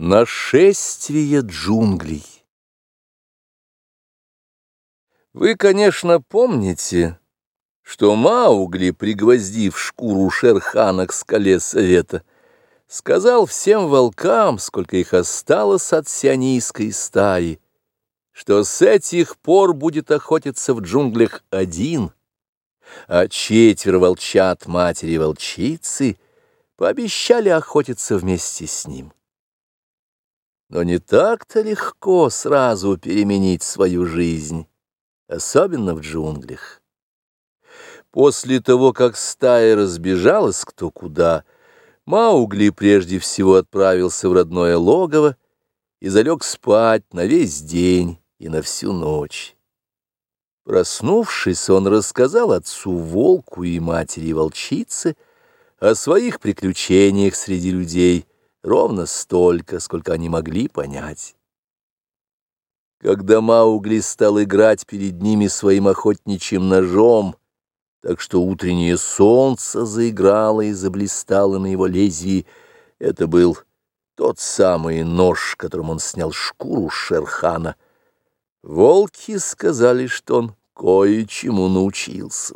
Нашествие джунглей Вы, конечно, помните, что Маугли, пригвоздив шкуру Шерхана к скале совета, сказал всем волкам, сколько их осталось от сионийской стаи, что с этих пор будет охотиться в джунглях один, а четверо волчат матери-волчицы пообещали охотиться вместе с ним. Но не так-то легко сразу переменить свою жизнь, особенно в джунглях. После того, как стая разбежалась кто куда, Маугли прежде всего отправился в родное логово и залег спать на весь день и на всю ночь. Проснувшись, он рассказал отцу волку и матери волчице о своих приключениях среди людей — ровно столько, сколько они могли понять. Когда Маугли стал играть перед ними своим охотничьим ножом, так что утреннее солнце заиграло и заблистало на его лезвии, это был тот самый нож, которым он снял шкуру Шерхана. Волки сказали, что он кое-чему научился.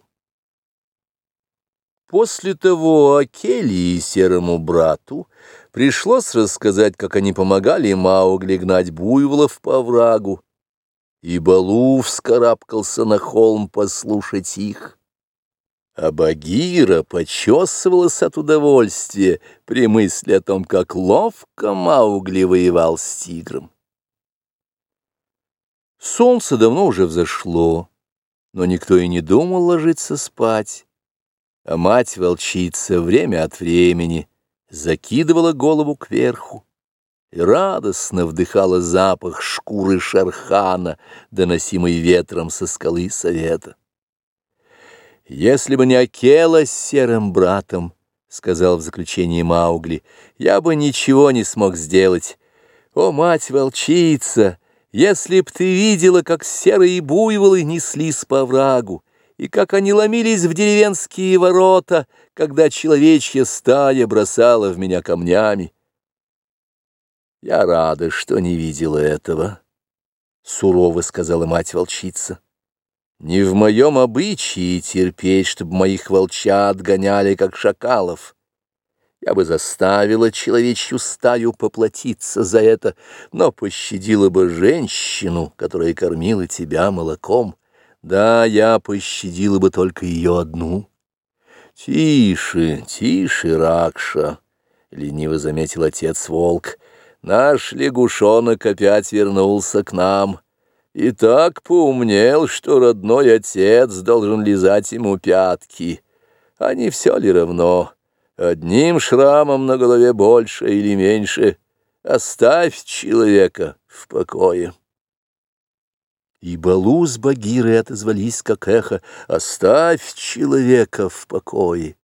После того Акели и серому брату пришлось рассказать, как они помогали Маугли гнать буйволов по врагу, и Балу вскарабкался на холм послушать их. А Багира почесывалась от удовольствия при мысли о том, как ловко Маугли воевал с тигром. Солнце давно уже взошло, но никто и не думал ложиться спать а мать-волчица время от времени закидывала голову кверху и радостно вдыхала запах шкуры шархана, доносимый ветром со скалы совета. «Если бы не Акела с серым братом, — сказал в заключении Маугли, — я бы ничего не смог сделать. О, мать-волчица, если б ты видела, как серые буйволы неслись по врагу, и как они ломились в деревенские ворота, когда человечья стая бросала в меня камнями. Я рада, что не видела этого, — сурово сказала мать-волчица. Не в моем обычае терпеть, чтобы моих волчат гоняли, как шакалов. Я бы заставила человечью стаю поплатиться за это, но пощадила бы женщину, которая кормила тебя молоком. Да, я пощадила бы только ее одну. Тише, тише, Ракша, — лениво заметил отец-волк. Наш лягушонок опять вернулся к нам. И так поумнел, что родной отец должен лизать ему пятки. А не все ли равно? Одним шрамом на голове больше или меньше. Оставь человека в покое. И Балу с Багирой отозвались, как эхо, «Оставь человека в покое».